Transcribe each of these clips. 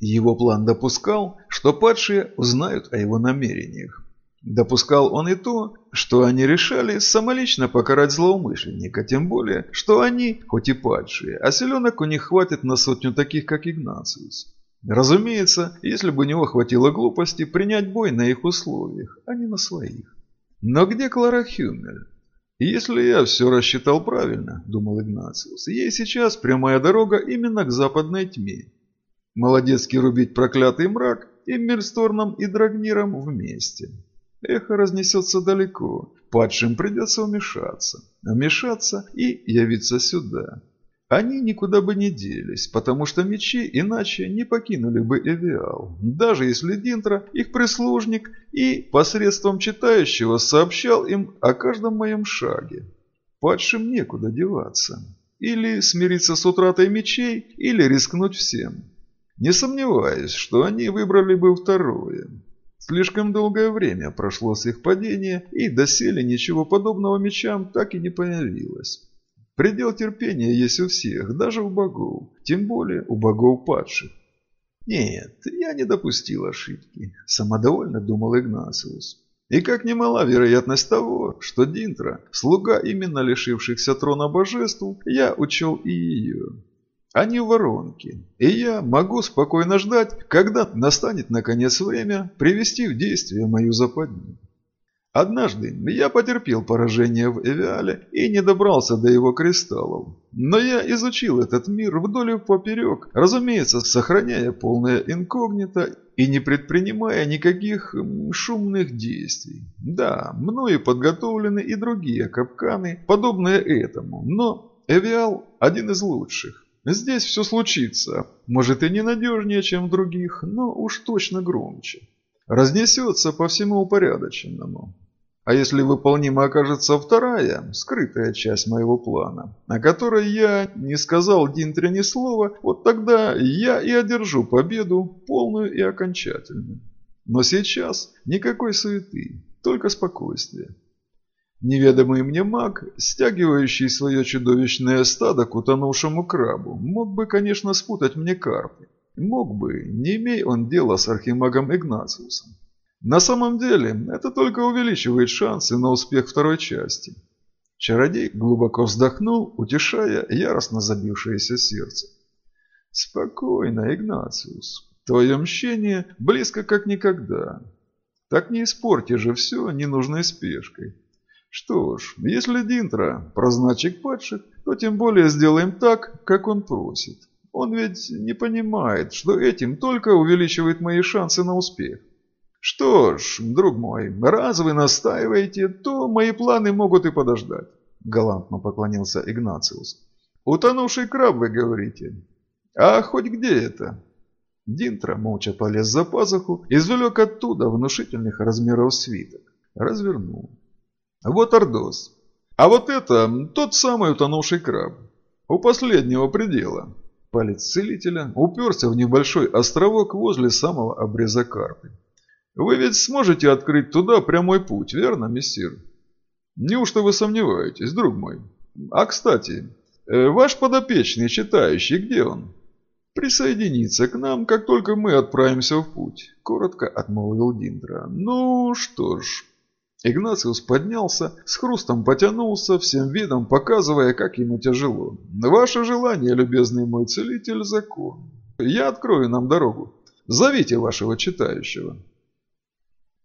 Его план допускал, что падшие узнают о его намерениях. Допускал он и то, что они решали самолично покарать злоумышленника, тем более, что они, хоть и падшие, а селенок у них хватит на сотню таких, как Игнациус. Разумеется, если бы у него хватило глупости принять бой на их условиях, а не на своих. Но где Клара Хюмель? «Если я все рассчитал правильно», – думал Игнациус, – «ей сейчас прямая дорога именно к западной тьме. Молодецкий рубить проклятый мрак и Мельсторном и Драгниром вместе. Эхо разнесется далеко, падшим придется вмешаться, вмешаться и явиться сюда. Они никуда бы не делись, потому что мечи иначе не покинули бы Эвиал, даже если Динтра, их прислужник, и посредством читающего сообщал им о каждом моем шаге. Падшим некуда деваться. Или смириться с утратой мечей, или рискнуть всем. Не сомневаюсь, что они выбрали бы второе. Слишком долгое время прошло с их падения, и доселе ничего подобного мечам так и не появилось. Предел терпения есть у всех, даже у богов, тем более у богов падших. Нет, я не допустил ошибки, самодовольно думал Игнациус. И как немала вероятность того, что Динтра, слуга именно лишившихся трона божеств, я учел и ее. Они в воронке, и я могу спокойно ждать, когда настанет наконец время привести в действие мою западню. Однажды я потерпел поражение в Эвиале и не добрался до его кристаллов. Но я изучил этот мир вдоль и поперек, разумеется, сохраняя полное инкогнито и не предпринимая никаких шумных действий. Да, мною подготовлены и другие капканы, подобные этому, но Эвиал один из лучших. Здесь все случится, может и ненадежнее, чем в других, но уж точно громче разнесется по всему упорядоченному. А если выполнима окажется вторая, скрытая часть моего плана, о которой я не сказал Динтре ни слова, вот тогда я и одержу победу полную и окончательную. Но сейчас никакой суеты, только спокойствие. Неведомый мне маг, стягивающий свое чудовищное стадо к утонувшему крабу, мог бы, конечно, спутать мне карты. Мог бы, не имей он дела с архимагом Игнациусом. На самом деле, это только увеличивает шансы на успех второй части. Чародей глубоко вздохнул, утешая яростно забившееся сердце. «Спокойно, Игнациус. Твое мщение близко как никогда. Так не испорти же все ненужной спешкой. Что ж, если Динтра – прозначик падших, то тем более сделаем так, как он просит. Он ведь не понимает, что этим только увеличивает мои шансы на успех. Что ж, друг мой, раз вы настаиваете, то мои планы могут и подождать. Галантно поклонился Игнациус. Утонувший краб, вы говорите? А хоть где это? Динтра молча полез за пазуху, извлек оттуда внушительных размеров свиток. Развернул. Вот Ордос. А вот это тот самый утонувший краб. У последнего предела. Палец целителя уперся в небольшой островок возле самого обреза карты. «Вы ведь сможете открыть туда прямой путь, верно, мессир?» «Неужто вы сомневаетесь, друг мой? А, кстати, э, ваш подопечный читающий, где он?» «Присоединиться к нам, как только мы отправимся в путь», – коротко отмолвил Диндра. «Ну что ж, Игнациус поднялся, с хрустом потянулся, всем видом показывая, как ему тяжело. «Ваше желание, любезный мой целитель, закон. Я открою нам дорогу. Зовите вашего читающего».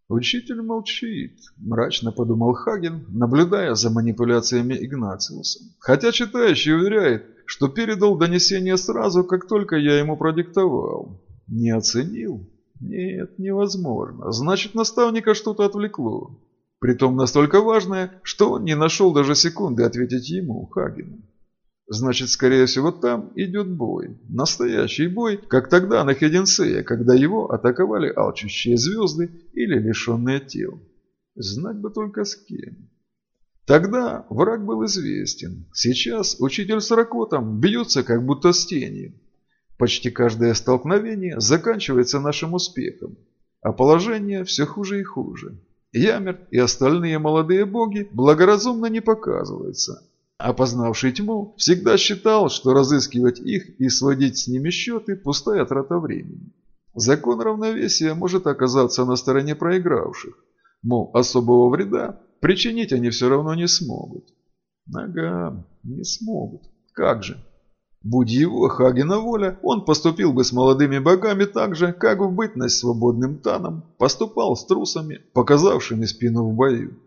Учитель молчит, мрачно подумал Хаген, наблюдая за манипуляциями Игнациуса. Хотя читающий уверяет, что передал донесение сразу, как только я ему продиктовал. Не оценил? Нет, невозможно. Значит, наставника что-то отвлекло. Притом настолько важное, что он не нашел даже секунды ответить ему, Хагену. Значит, скорее всего, там идет бой. Настоящий бой, как тогда на Хеденсее, когда его атаковали алчущие звезды или лишенные тел. Знать бы только с кем. Тогда враг был известен. Сейчас учитель с Ракотом бьются как будто с тенью. Почти каждое столкновение заканчивается нашим успехом, а положение все хуже и хуже. Ямер и остальные молодые боги благоразумно не показываются. Опознавший тьму всегда считал, что разыскивать их и сводить с ними счеты – пустая трата времени. Закон равновесия может оказаться на стороне проигравших. Мол, особого вреда причинить они все равно не смогут. Ага, не смогут. Как же? Будь его Хагена воля, он поступил бы с молодыми богами так же, как в бытность свободным таном поступал с трусами, показавшими спину в бою.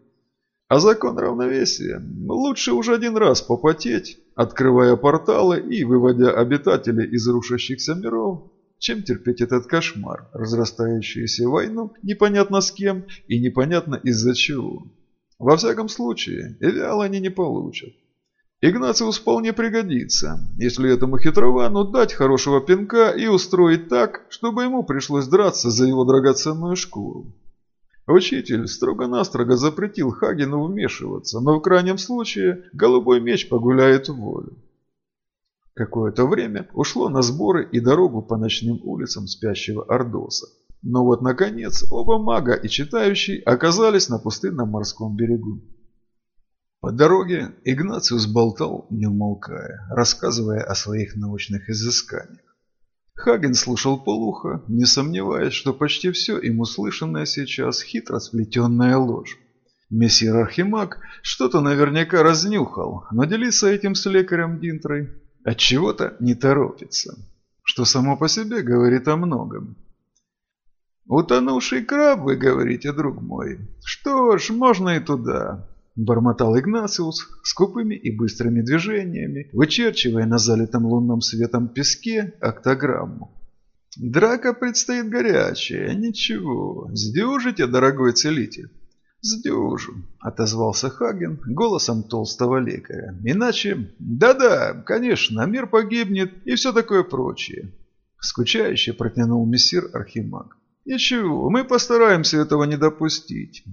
А закон равновесия лучше уже один раз попотеть, открывая порталы и выводя обитателей из рушащихся миров, чем терпеть этот кошмар, разрастающуюся войну непонятно с кем и непонятно из-за чего. Во всяком случае, Эвиал они не получат. Игнациус вполне пригодится, если этому хитровану дать хорошего пинка и устроить так, чтобы ему пришлось драться за его драгоценную шкуру. Учитель строго-настрого запретил Хагену вмешиваться, но в крайнем случае голубой меч погуляет в волю. Какое-то время ушло на сборы и дорогу по ночным улицам спящего Ордоса. Но вот, наконец, оба мага и читающий оказались на пустынном морском берегу. По дороге Игнациус болтал, не умолкая, рассказывая о своих научных изысканиях. Хаген слушал полухо, не сомневаясь, что почти все им услышанное сейчас хитро сплетенная ложь. Мессир Архимаг что-то наверняка разнюхал, но делиться этим с лекарем Динтрой от чего то не торопится, что само по себе говорит о многом. «Утонувший краб, вы говорите, друг мой? Что ж, можно и туда. Бормотал Игнациус скупыми и быстрыми движениями, вычерчивая на залитом лунным светом песке октограмму. «Драка предстоит горячая, ничего. Сдюжите, дорогой целитель?» «Сдюжу», — отозвался Хаген голосом толстого лекаря. «Иначе...» «Да-да, конечно, мир погибнет и все такое прочее», — скучающе протянул мессир Архимаг. «Ничего, мы постараемся этого не допустить.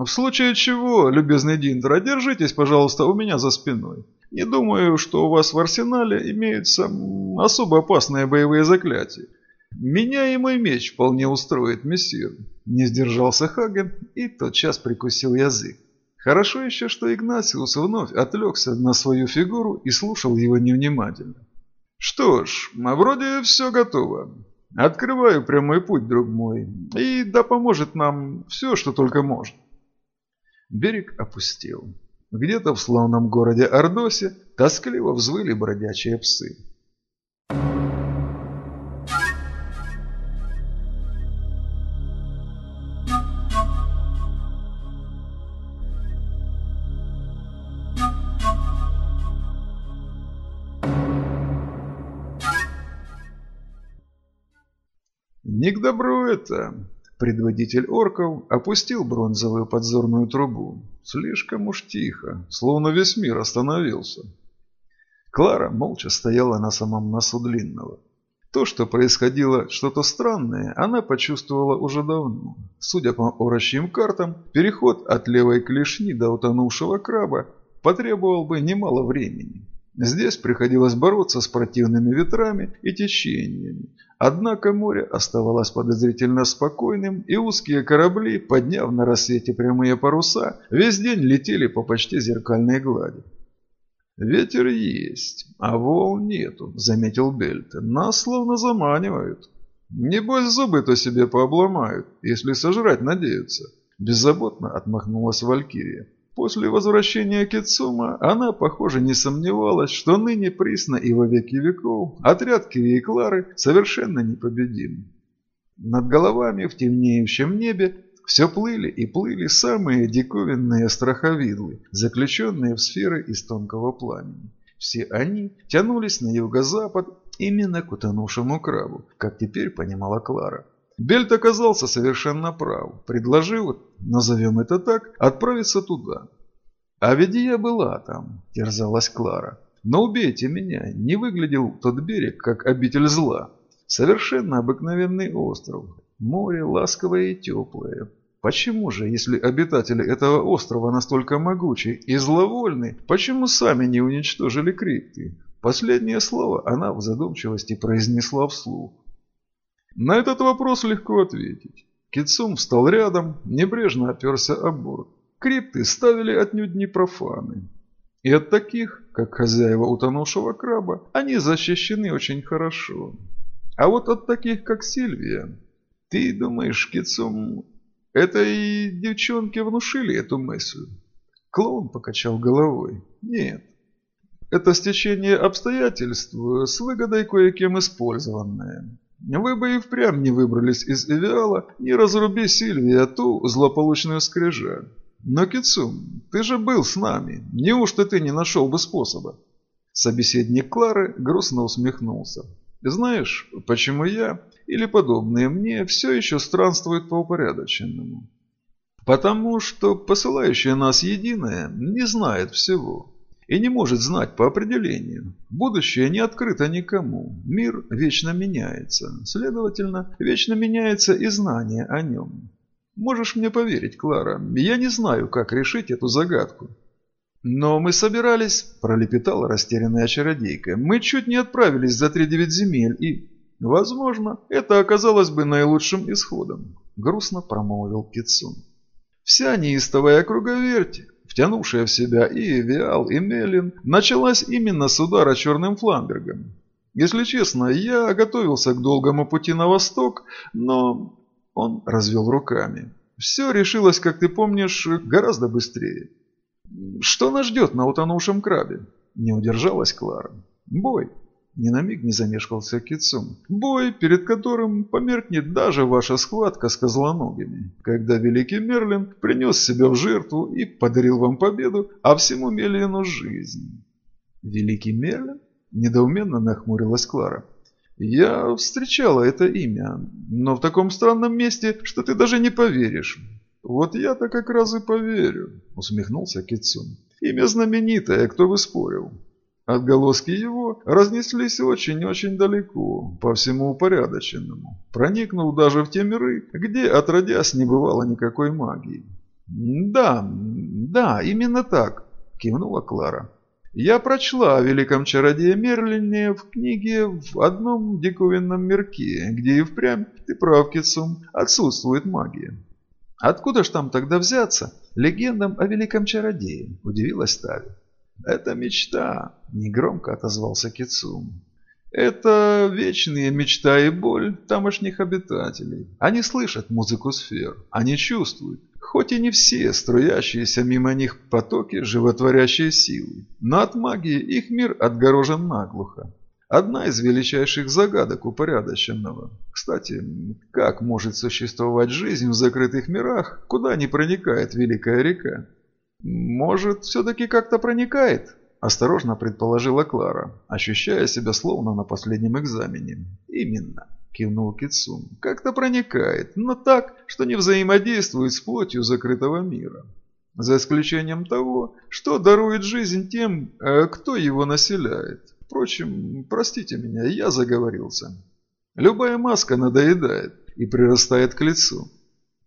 В случае чего, любезный Диндра, держитесь, пожалуйста, у меня за спиной. Не думаю, что у вас в арсенале имеются особо опасные боевые заклятия. Меня и мой меч вполне устроит, мессир. Не сдержался Хаген и тотчас прикусил язык. Хорошо еще, что Игнасиус вновь отвлекся на свою фигуру и слушал его невнимательно. Что ж, вроде все готово. Открываю прямой путь, друг мой, и да поможет нам все, что только может. Берег опустел. Где-то в славном городе Ордосе тоскливо взвыли бродячие псы. Не к добру это. Предводитель орков опустил бронзовую подзорную трубу. Слишком уж тихо, словно весь мир остановился. Клара молча стояла на самом носу длинного. То, что происходило что-то странное, она почувствовала уже давно. Судя по орочьим картам, переход от левой клешни до утонувшего краба потребовал бы немало времени. Здесь приходилось бороться с противными ветрами и течениями, однако море оставалось подозрительно спокойным, и узкие корабли, подняв на рассвете прямые паруса, весь день летели по почти зеркальной глади. «Ветер есть, а волн нету», — заметил Бельт. «Нас словно заманивают. Небось зубы-то себе пообломают, если сожрать надеются», — беззаботно отмахнулась Валькирия. После возвращения Кицума она, похоже, не сомневалась, что ныне присно и во веки веков отряд Кири и Клары совершенно непобедим. Над головами в темнеющем небе все плыли и плыли самые диковинные страховидлы, заключенные в сферы из тонкого пламени. Все они тянулись на юго-запад именно к утонувшему крабу, как теперь понимала Клара. Бельт оказался совершенно прав, предложив, назовем это так, отправиться туда. А ведь я была там, терзалась Клара. Но убейте меня, не выглядел тот берег, как обитель зла. Совершенно обыкновенный остров, море ласковое и теплое. Почему же, если обитатели этого острова настолько могучи и зловольны, почему сами не уничтожили крипты? Последнее слово она в задумчивости произнесла вслух. На этот вопрос легко ответить. Кицум встал рядом, небрежно оперся об борт. Крипты ставили отнюдь не профаны. И от таких, как хозяева утонувшего краба, они защищены очень хорошо. А вот от таких, как Сильвия, Ты думаешь, Кицум, это и девчонки внушили эту мысль? Клоун покачал головой. Нет. Это стечение обстоятельств с выгодой кое-кем использованное. Вы бы и впрямь не выбрались из Эвиала, не разруби Сильвия ту злополучную скрижаль. Но, Кицум, ты же был с нами. Неужто ты не нашел бы способа? Собеседник Клары грустно усмехнулся. Знаешь, почему я или подобные мне все еще странствуют по упорядоченному? Потому что посылающее нас единое не знает всего и не может знать по определению. Будущее не открыто никому. Мир вечно меняется. Следовательно, вечно меняется и знание о нем. Можешь мне поверить, Клара, я не знаю, как решить эту загадку. «Но мы собирались», – пролепетала растерянная чародейка. «Мы чуть не отправились за три-девять земель, и, возможно, это оказалось бы наилучшим исходом», – грустно промолвил Китсун. Вся неистовая круговерть, втянувшая в себя и Виал, и Мелин, началась именно с удара черным фламбергом. Если честно, я готовился к долгому пути на восток, но... Он развел руками. Все решилось, как ты помнишь, гораздо быстрее. Что нас ждет на утонувшем крабе? Не удержалась Клара. Бой. Ни на миг не замешкался Кицум. Бой, перед которым померкнет даже ваша схватка с козлоногими, когда великий Мерлин принес себя в жертву и подарил вам победу, а всему Мелину жизнь. Великий Мерлин? Недоуменно нахмурилась Клара. Я встречала это имя, но в таком странном месте, что ты даже не поверишь. «Вот я-то как раз и поверю», — усмехнулся Китсун. «Имя знаменитое, кто бы спорил. Отголоски его разнеслись очень-очень далеко, по всему упорядоченному, проникнув даже в те миры, где отродясь не бывало никакой магии. «Да, да, именно так», – кивнула Клара. «Я прочла о великом чародее Мерлине в книге в одном диковинном мирке, где и впрямь, ты прав, Китсум, отсутствует магия. «Откуда ж там тогда взяться легендам о великом чародее?» – удивилась Тави. «Это мечта», – негромко отозвался Кицум. «Это вечные мечта и боль тамошних обитателей. Они слышат музыку сфер, они чувствуют, хоть и не все струящиеся мимо них потоки животворящие силы, но от магии их мир отгорожен наглухо. Одна из величайших загадок упорядоченного. Кстати, как может существовать жизнь в закрытых мирах, куда не проникает Великая река? Может, все-таки как-то проникает? Осторожно предположила Клара, ощущая себя словно на последнем экзамене. Именно, кивнул Китсун. Как-то проникает, но так, что не взаимодействует с плотью закрытого мира. За исключением того, что дарует жизнь тем, э, кто его населяет. Впрочем, простите меня, я заговорился. Любая маска надоедает и прирастает к лицу.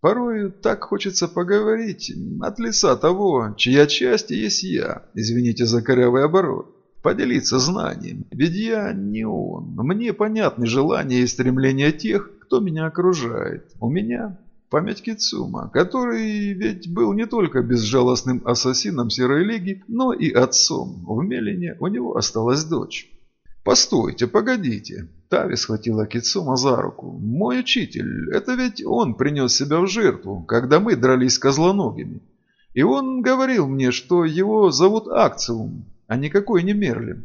Порой так хочется поговорить от лица того, чья часть есть я, извините за корявый оборот. Поделиться знанием, ведь я не он. Мне понятны желания и стремления тех, кто меня окружает. У меня Память Кицума, который ведь был не только безжалостным ассасином Серой Лиги, но и отцом. В Мелине у него осталась дочь. «Постойте, погодите!» Тави схватила Кицума за руку. «Мой учитель, это ведь он принес себя в жертву, когда мы дрались козлоногими. И он говорил мне, что его зовут Акциум, а никакой не Мерлин.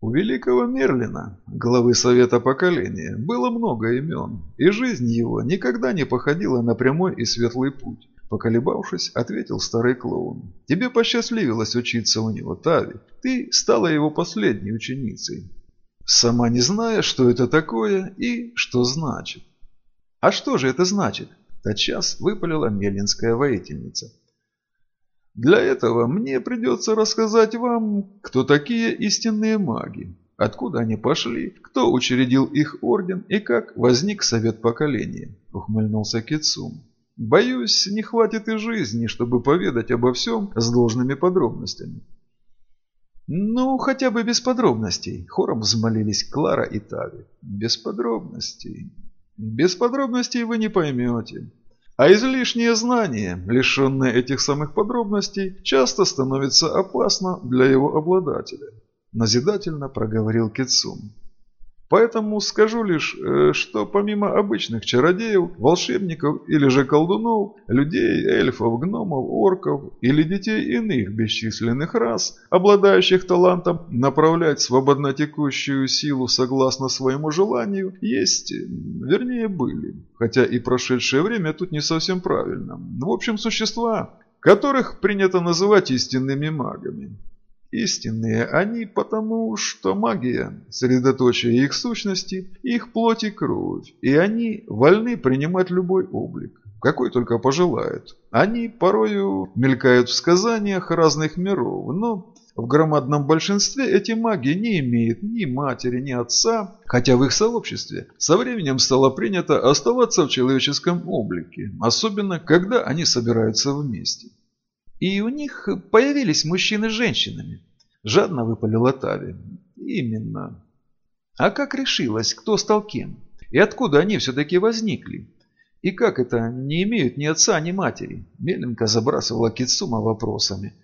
У великого Мерлина, главы Совета Поколения, было много имен, и жизнь его никогда не походила на прямой и светлый путь. Поколебавшись, ответил старый клоун. «Тебе посчастливилось учиться у него, Тави. Ты стала его последней ученицей. Сама не зная, что это такое и что значит». «А что же это значит?» Тотчас выпалила мелинская воительница. Для этого мне придется рассказать вам, кто такие истинные маги, откуда они пошли, кто учредил их орден и как возник совет поколения», – ухмыльнулся Кицум. «Боюсь, не хватит и жизни, чтобы поведать обо всем с должными подробностями». «Ну, хотя бы без подробностей», – хором взмолились Клара и Тави. «Без подробностей. Без подробностей вы не поймете. А излишнее знание, лишенное этих самых подробностей, часто становится опасно для его обладателя. Назидательно проговорил Кицум. Поэтому скажу лишь, э, что помимо обычных чародеев, волшебников или же колдунов, людей, эльфов, гномов, орков или детей иных бесчисленных рас, обладающих талантом направлять свободно текущую силу согласно своему желанию, есть, вернее были. Хотя и прошедшее время тут не совсем правильно. В общем, существа, которых принято называть истинными магами. Истинные они потому, что магия – средоточие их сущности, их плоть и кровь, и они вольны принимать любой облик, какой только пожелают. Они порою мелькают в сказаниях разных миров, но в громадном большинстве эти маги не имеют ни матери, ни отца, хотя в их сообществе со временем стало принято оставаться в человеческом облике, особенно когда они собираются вместе. И у них появились мужчины с женщинами. Жадно выпалила Тави. Именно. А как решилось, кто стал кем? И откуда они все-таки возникли? И как это не имеют ни отца, ни матери? Меленко забрасывала Кицума вопросами.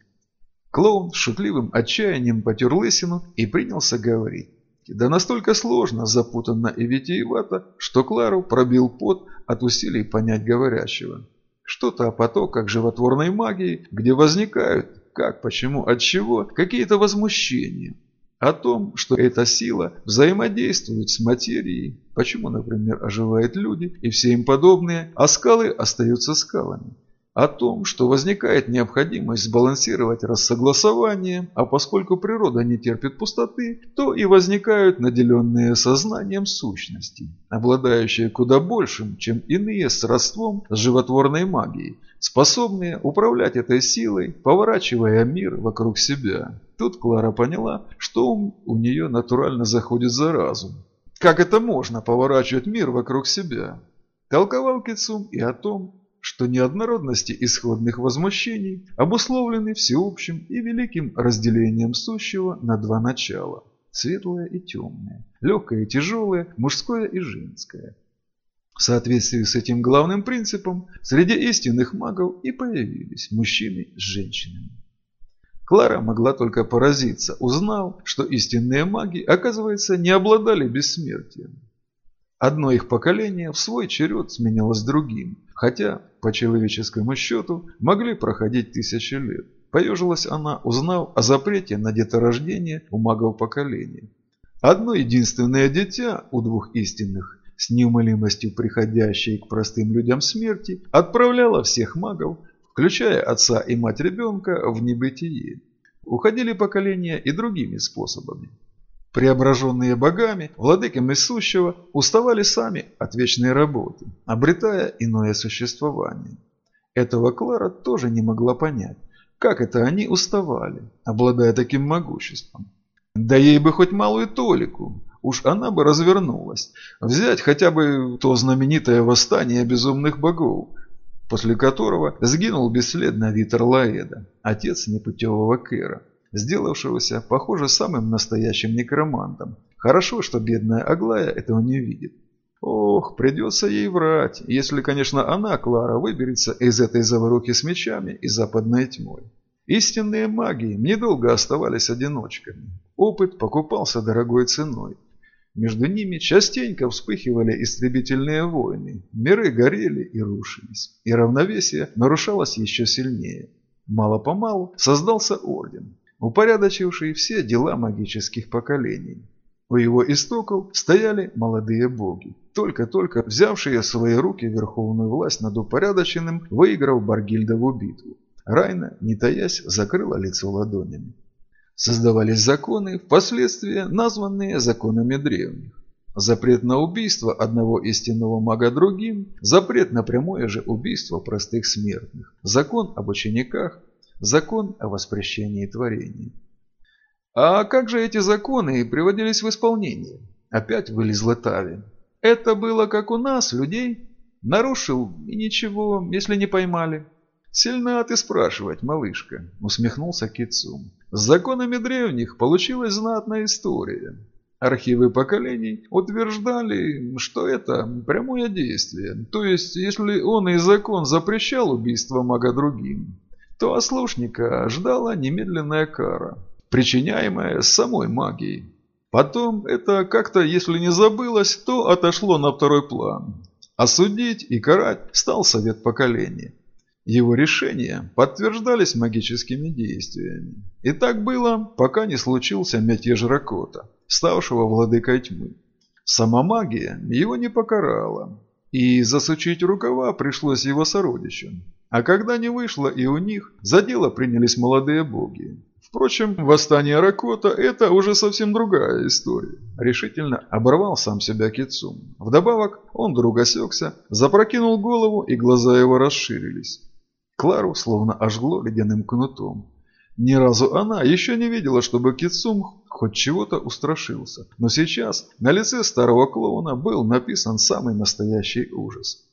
Клоун с шутливым отчаянием потер лысину и принялся говорить. Да настолько сложно, запутанно и витиевато, что Клару пробил пот от усилий понять говорящего. Что-то о потоках животворной магии, где возникают, как, почему, от чего, какие-то возмущения. О том, что эта сила взаимодействует с материей, почему, например, оживают люди и все им подобные, а скалы остаются скалами о том, что возникает необходимость сбалансировать рассогласование, а поскольку природа не терпит пустоты, то и возникают наделенные сознанием сущности, обладающие куда большим, чем иные сродством с животворной магией, способные управлять этой силой, поворачивая мир вокруг себя. Тут Клара поняла, что ум у нее натурально заходит за разум. Как это можно поворачивать мир вокруг себя? Толковал Кицум и о том, что неоднородности исходных возмущений обусловлены всеобщим и великим разделением сущего на два начала – светлое и темное, легкое и тяжелое, мужское и женское. В соответствии с этим главным принципом среди истинных магов и появились мужчины с женщинами. Клара могла только поразиться, узнав, что истинные маги, оказывается, не обладали бессмертием. Одно их поколение в свой черед сменялось другим, хотя, по человеческому счету, могли проходить тысячи лет. Поежилась она, узнав о запрете на деторождение у магов поколения. Одно единственное дитя у двух истинных, с неумолимостью приходящей к простым людям смерти, отправляло всех магов, включая отца и мать ребенка, в небытие. Уходили поколения и другими способами. Преображенные богами, владыками сущего, уставали сами от вечной работы, обретая иное существование. Этого Клара тоже не могла понять, как это они уставали, обладая таким могуществом. Да ей бы хоть малую толику, уж она бы развернулась, взять хотя бы то знаменитое восстание безумных богов, после которого сгинул бесследно Витер Лаэда, отец непутевого Кэра сделавшегося, похоже, самым настоящим некромантом. Хорошо, что бедная Аглая этого не видит. Ох, придется ей врать, если, конечно, она, Клара, выберется из этой заварухи с мечами и западной тьмой. Истинные маги недолго оставались одиночками. Опыт покупался дорогой ценой. Между ними частенько вспыхивали истребительные войны, миры горели и рушились, и равновесие нарушалось еще сильнее. Мало-помалу создался орден, упорядочивший все дела магических поколений. У его истоков стояли молодые боги, только-только взявшие в свои руки верховную власть над упорядоченным, выиграв Баргильдову битву. Райна, не таясь, закрыла лицо ладонями. Создавались законы, впоследствии названные законами древних. Запрет на убийство одного истинного мага другим, запрет на прямое же убийство простых смертных, закон об учениках, Закон о воспрещении творений. А как же эти законы приводились в исполнение? Опять вылезла Тави. Это было как у нас, людей. Нарушил и ничего, если не поймали. Сильно ты спрашивать, малышка, усмехнулся Кицум. С законами древних получилась знатная история. Архивы поколений утверждали, что это прямое действие. То есть, если он и закон запрещал убийство мага другим, то ослушника ждала немедленная кара, причиняемая самой магией. Потом это как-то, если не забылось, то отошло на второй план. Осудить и карать стал совет поколения. Его решения подтверждались магическими действиями. И так было, пока не случился мятеж Ракота, ставшего владыкой тьмы. Сама магия его не покарала, и засучить рукава пришлось его сородичам. А когда не вышло и у них, за дело принялись молодые боги. Впрочем, восстание Ракота – это уже совсем другая история. Решительно оборвал сам себя Кицум. Вдобавок, он вдруг осекся, запрокинул голову, и глаза его расширились. Клару словно ожгло ледяным кнутом. Ни разу она еще не видела, чтобы Кицум хоть чего-то устрашился. Но сейчас на лице старого клоуна был написан самый настоящий ужас.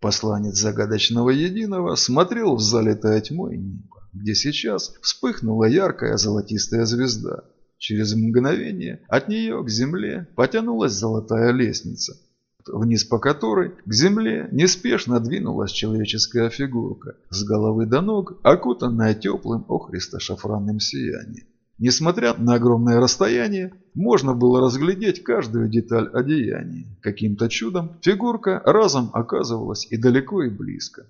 Посланец загадочного единого смотрел в залитое тьмой небо, где сейчас вспыхнула яркая золотистая звезда. Через мгновение от нее к земле потянулась золотая лестница – вниз по которой к земле неспешно двинулась человеческая фигурка, с головы до ног, окутанная теплым охристо-шафранным сиянием. Несмотря на огромное расстояние, можно было разглядеть каждую деталь одеяния. Каким-то чудом фигурка разом оказывалась и далеко, и близко.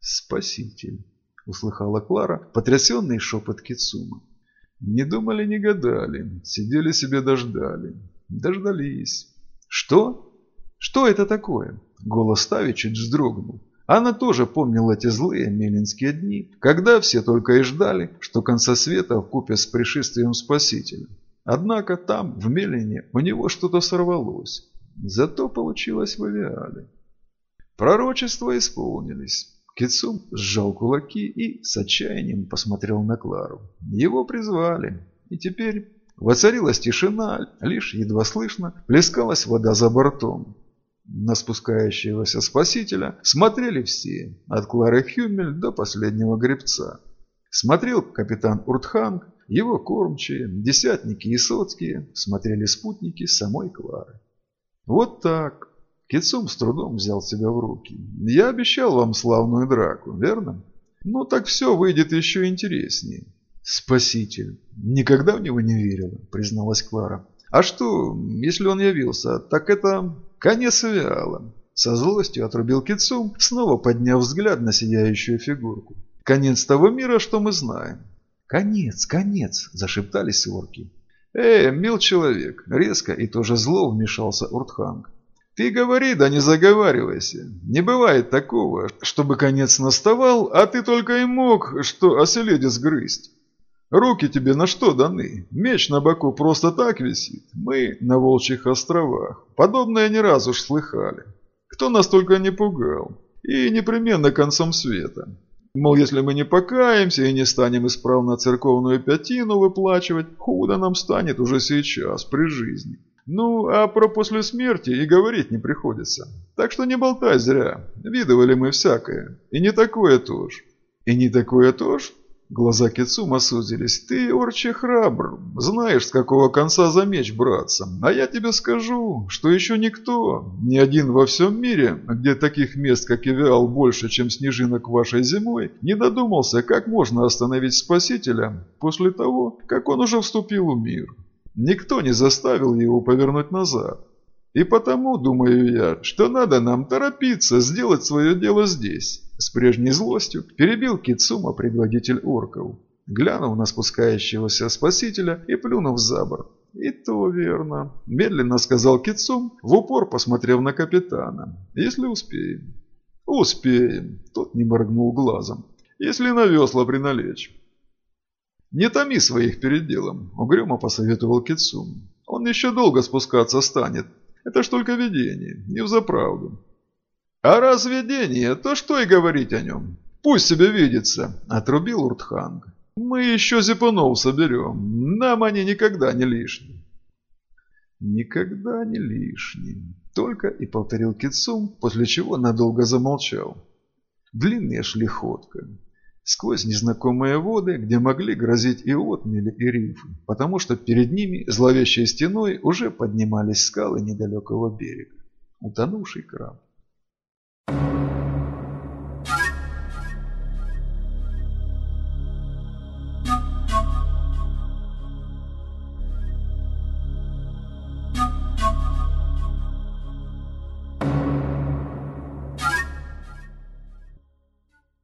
«Спаситель!» – услыхала Клара потрясенный шепот Кицума. «Не думали, не гадали, сидели себе дождали. Дождались. Что?» «Что это такое?» Голос Тави чуть вздрогнул. Она тоже помнила те злые мелинские дни, когда все только и ждали, что конца света вкупе с пришествием Спасителя. Однако там, в Мелине, у него что-то сорвалось. Зато получилось в Авиале. Пророчества исполнились. Кицум сжал кулаки и с отчаянием посмотрел на Клару. Его призвали, и теперь воцарилась тишина, лишь едва слышно плескалась вода за бортом. На спускающегося спасителя смотрели все, от Клары Хюмель до последнего гребца. Смотрел капитан Уртханг, его кормчие, десятники и сотские, смотрели спутники самой Клары. Вот так. Кицум с трудом взял себя в руки. Я обещал вам славную драку, верно? Ну так все выйдет еще интереснее. Спаситель. Никогда в него не верила, призналась Клара. А что, если он явился, так это Конец вяло. Со злостью отрубил Кицум, снова подняв взгляд на сияющую фигурку. Конец того мира, что мы знаем. «Конец, конец!» – зашептались орки. «Эй, мил человек!» – резко и тоже зло вмешался Уртханг. «Ты говори, да не заговаривайся. Не бывает такого, чтобы конец наставал, а ты только и мог, что оселедец грызть. Руки тебе на что даны? Меч на боку просто так висит. Мы на Волчьих островах. Подобное не раз уж слыхали. Кто нас только не пугал. И непременно концом света. Мол, если мы не покаемся и не станем исправно церковную пятину выплачивать, худо нам станет уже сейчас, при жизни. Ну, а про после смерти и говорить не приходится. Так что не болтай зря. Видывали мы всякое. И не такое тоже. И не такое тоже? Глаза Кицума сузились. «Ты, орче, храбр, знаешь, с какого конца за меч браться. А я тебе скажу, что еще никто, ни один во всем мире, где таких мест, как Эвиал, больше, чем снежинок вашей зимой, не додумался, как можно остановить Спасителя после того, как он уже вступил в мир. Никто не заставил его повернуть назад. И потому, думаю я, что надо нам торопиться сделать свое дело здесь». С прежней злостью перебил Кицума предводитель орков, глянув на спускающегося спасителя и плюнув за борт. «И то верно», – медленно сказал Кицум, в упор посмотрев на капитана. «Если успеем». «Успеем», – тот не моргнул глазом. «Если на весла приналечь». «Не томи своих перед делом», – угрюмо посоветовал Кицум. «Он еще долго спускаться станет. Это ж только видение, не взаправду. «А разведение, то что и говорить о нем? Пусть себе видится», – отрубил Уртханг. «Мы еще зипунов соберем, нам они никогда не лишни». «Никогда не лишни», – только и повторил Кицум, после чего надолго замолчал. Длинные шли ходка. Сквозь незнакомые воды, где могли грозить и отмели, и рифы, потому что перед ними зловещей стеной уже поднимались скалы недалекого берега. Утонувший краб.